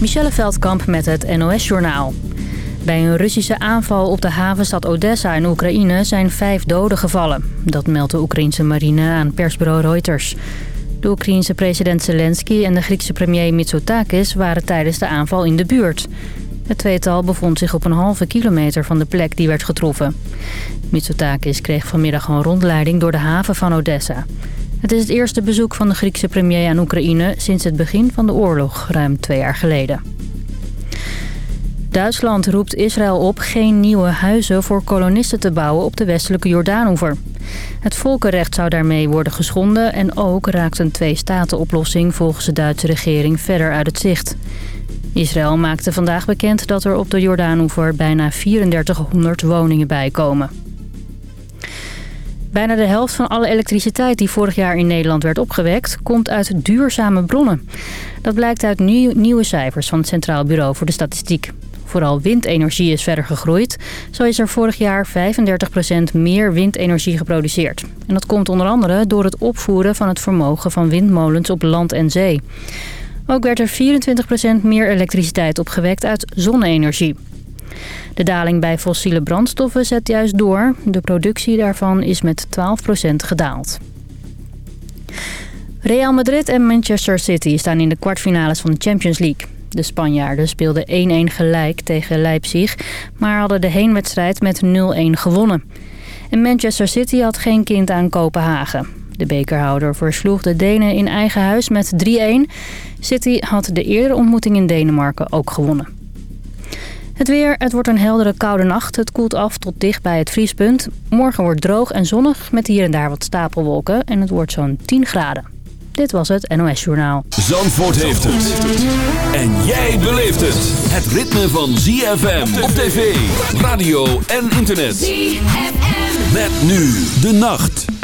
Michelle Veldkamp met het NOS-journaal. Bij een Russische aanval op de havenstad Odessa in Oekraïne zijn vijf doden gevallen. Dat meldt de Oekraïnse marine aan persbureau Reuters. De Oekraïense president Zelensky en de Griekse premier Mitsotakis waren tijdens de aanval in de buurt. Het tweetal bevond zich op een halve kilometer van de plek die werd getroffen. Mitsotakis kreeg vanmiddag een rondleiding door de haven van Odessa. Het is het eerste bezoek van de Griekse premier aan Oekraïne sinds het begin van de oorlog, ruim twee jaar geleden. Duitsland roept Israël op geen nieuwe huizen voor kolonisten te bouwen op de westelijke Jordaanoever. Het volkenrecht zou daarmee worden geschonden en ook raakt een twee-staten-oplossing volgens de Duitse regering verder uit het zicht. Israël maakte vandaag bekend dat er op de Jordaanoever bijna 3400 woningen bijkomen. Bijna de helft van alle elektriciteit die vorig jaar in Nederland werd opgewekt... komt uit duurzame bronnen. Dat blijkt uit nieuwe cijfers van het Centraal Bureau voor de Statistiek. Vooral windenergie is verder gegroeid. Zo is er vorig jaar 35% meer windenergie geproduceerd. En dat komt onder andere door het opvoeren van het vermogen van windmolens op land en zee. Ook werd er 24% meer elektriciteit opgewekt uit zonne-energie. De daling bij fossiele brandstoffen zet juist door. De productie daarvan is met 12% gedaald. Real Madrid en Manchester City staan in de kwartfinales van de Champions League. De Spanjaarden speelden 1-1 gelijk tegen Leipzig, maar hadden de heenwedstrijd met 0-1 gewonnen. En Manchester City had geen kind aan Kopenhagen. De bekerhouder versloeg de Denen in eigen huis met 3-1. City had de eerdere ontmoeting in Denemarken ook gewonnen. Het weer, het wordt een heldere koude nacht. Het koelt af tot dicht bij het vriespunt. Morgen wordt droog en zonnig met hier en daar wat stapelwolken. En het wordt zo'n 10 graden. Dit was het NOS Journaal. Zandvoort heeft het. En jij beleeft het. Het ritme van ZFM op tv, radio en internet. ZFM. Met nu de nacht.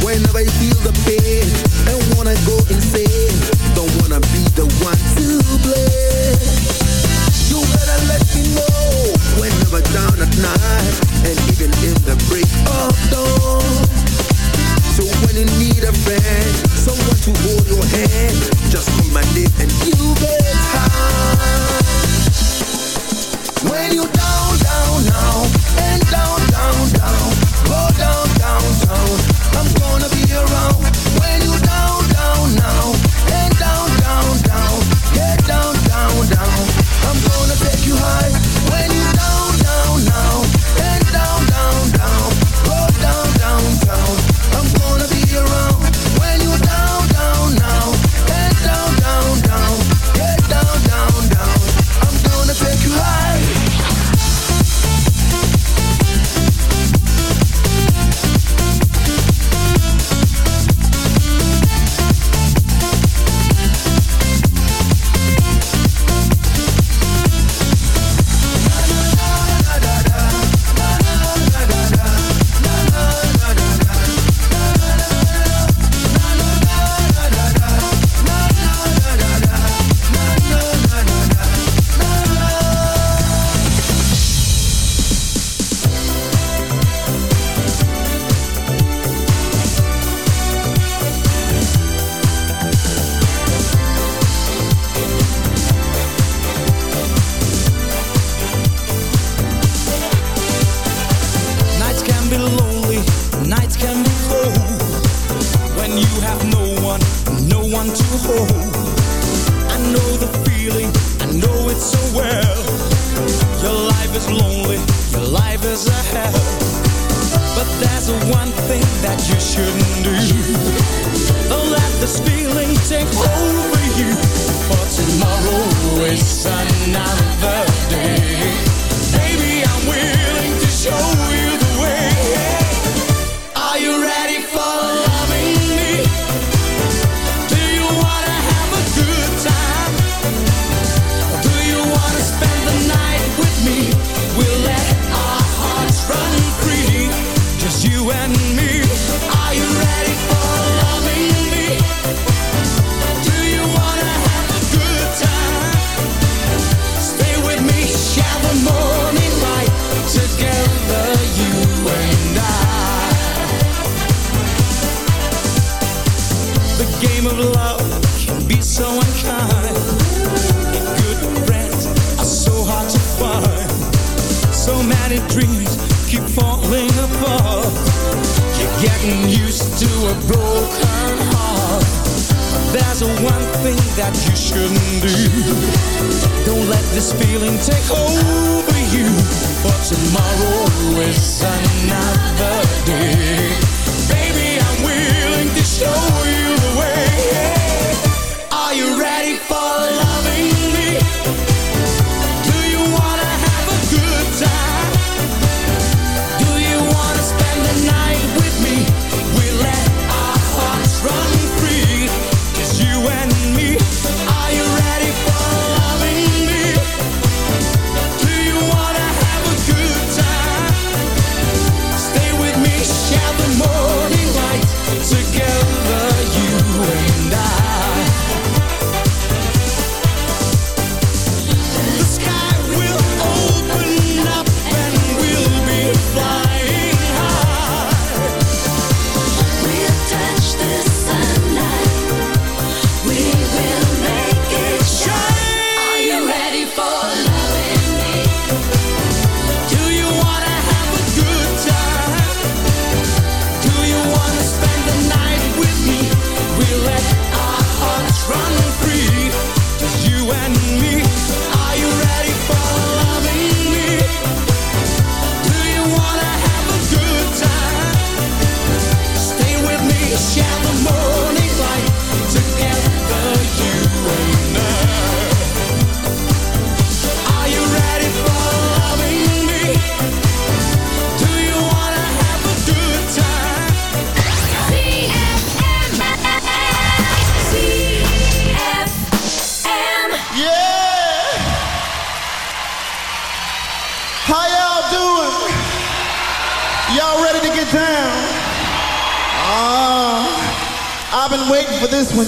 Whenever feel the pain wanna go insane Don't wanna be the one to blame. You better let me know Whenever down at night And even in the break of dawn. So when you need a friend Someone to hold your hand Just and you get high. When you down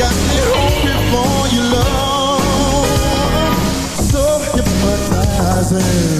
got it love. So hypnotizing.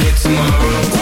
get tomorrow.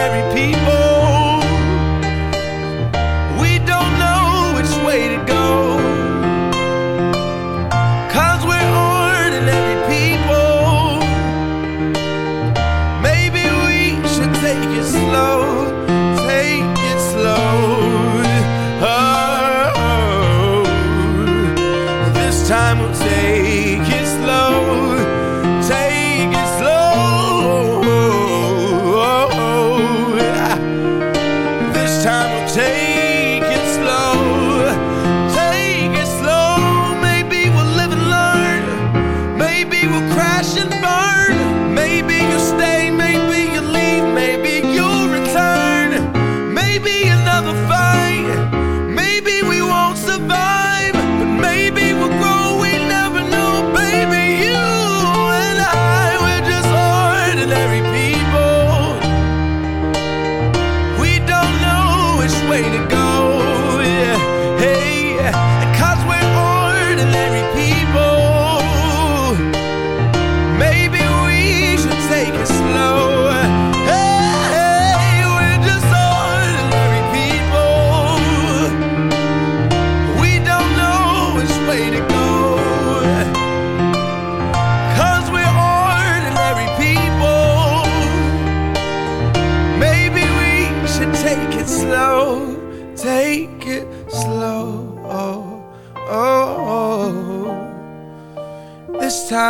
ordinary people.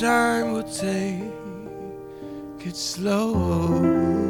time will take it slow.